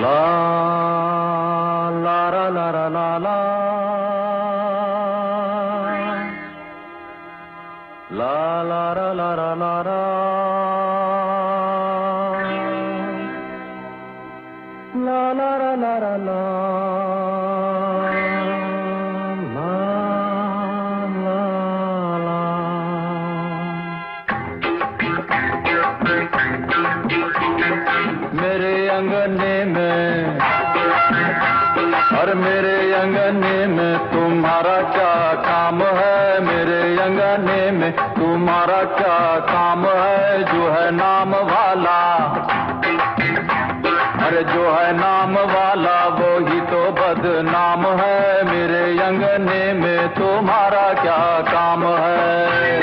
La la la la la la la. La la la la la la La में और मेरे अंगने में तुम्हारा क्या काम है? मेरे अंगने में तुम्हारा क्या काम है? जो है नाम वाला। अरे जो है नाम वाला वो ही तो बदनाम है। मेरे अंगने में तुम्हारा क्या काम है?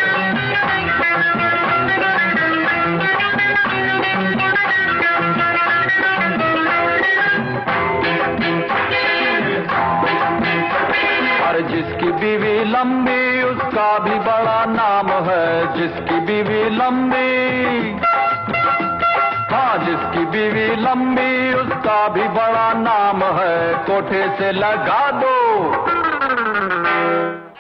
लंबी, उसका भी बड़ा नाम है, जिसकी बीवी लंबी। हाँ जिसकी बीवी लंबी, उसका भी बड़ा नाम है, कोठे से लगा दो।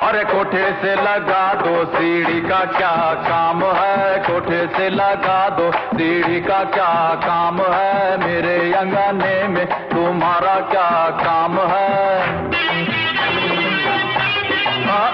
अरे, कोठे से लगा दो, सीढ़ी का क्या काम है? कोठे से लगा दो, सीढ़ी का क्या काम है? मेरे अंगने में तुम्हारा क्या काम है। अरे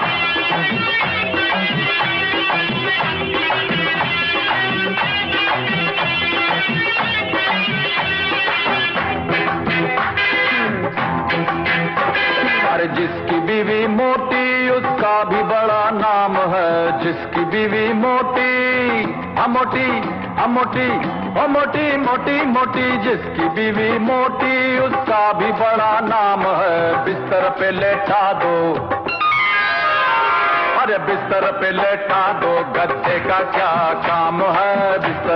जिसकी बीवी मोटी, उसका भी बड़ा नाम है। जिसकी बीवी मोटी हाँ मोटी हाँ मोटी मोटी मोटी। जिसकी बीवी मोटी, उसका भी बड़ा नाम है। बिस्तर पे लेटा दो। बिस्तर पे लेटा दो गद्दे का क्या काम है? बिस्तर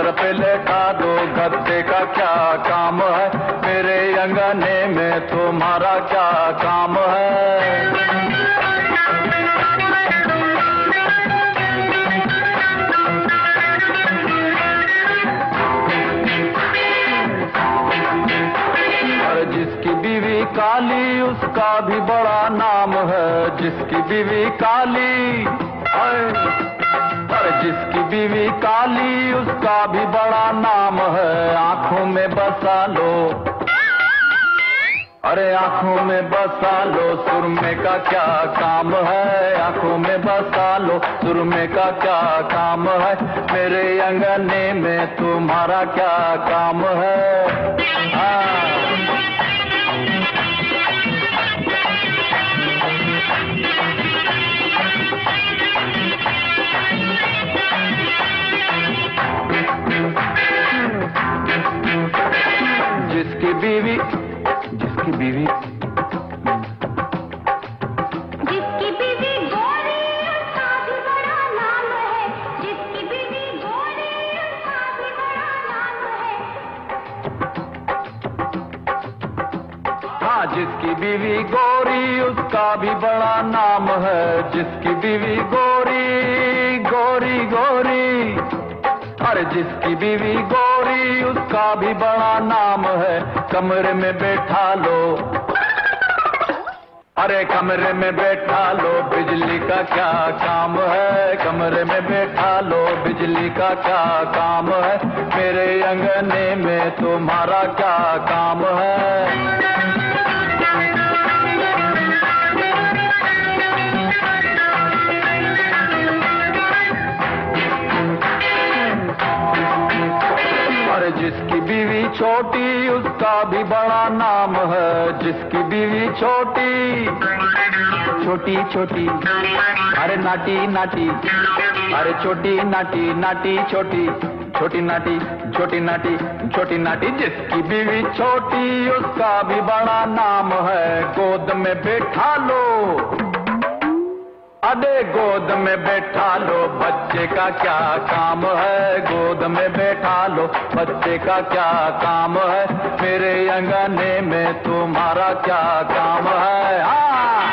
जिसकी बीवी काली, उसका भी बड़ा नाम है। जिसकी बीवी काली और जिसकी बीवी काली, उसका भी बड़ा नाम है। आँखों में बसा लो। अरे, आँखों में बसा लो। सुरमे का क्या काम है? आँखों में बसा लो। सुरमे का क्या काम है? मेरे अंगने में तुम्हारा क्या काम है? हाँ। बीवी। जिसकी बीवी। जिसकी बीवी गोरी उसका भी बड़ा नाम है। जिसकी बीवी गोरी उसका भी बड़ा नाम है। हाँ जिसकी बीवी गोरी उसका भी बड़ा नाम है। जिसकी बीवी गोरी गोरी गोरी। अरे जिसकी बीवी गोरी, उसका भी बड़ा नाम है। कमरे में बैठा लो। अरे कमरे में बैठा लो, बिजली का क्या काम है? कमरे में बैठा लो, बिजली का क्या काम है? मेरे अंगने में तुम्हारा क्या काम है? जिसकी बीवी छोटी, उसका भी बड़ा नाम है। जिसकी बीवी छोटी छोटी छोटी। अरे नाटी नाटी। अरे छोटी, नाटी नाटी, छोटी। छोटी, नाटी छोटी नाटी छोटी, नाटी। जिसकी बीवी छोटी, उसका भी बड़ा नाम है। गोद में बैठा लो। अरे गोद में बैठा लो, बच्चे का क्या काम है? गोद में बैठा लो, बच्चे का क्या काम है? मेरे अंगने में तुम्हारा क्या काम है? हाँ।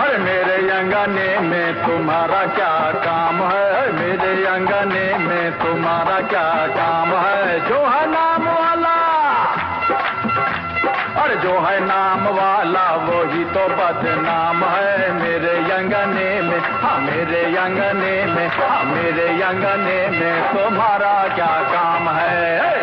अरे मेरे अंगने में तुम्हारा क्या काम है? मेरे अंगने में तुम्हारा क्या काम है? जो है नाम वाला और जो है नाम वाला वो ही तो बदनाम है मेरे यंगने में। हाँ मेरे यंगने में हाँ मेरे यंगने में। तुम्हारा क्या काम है?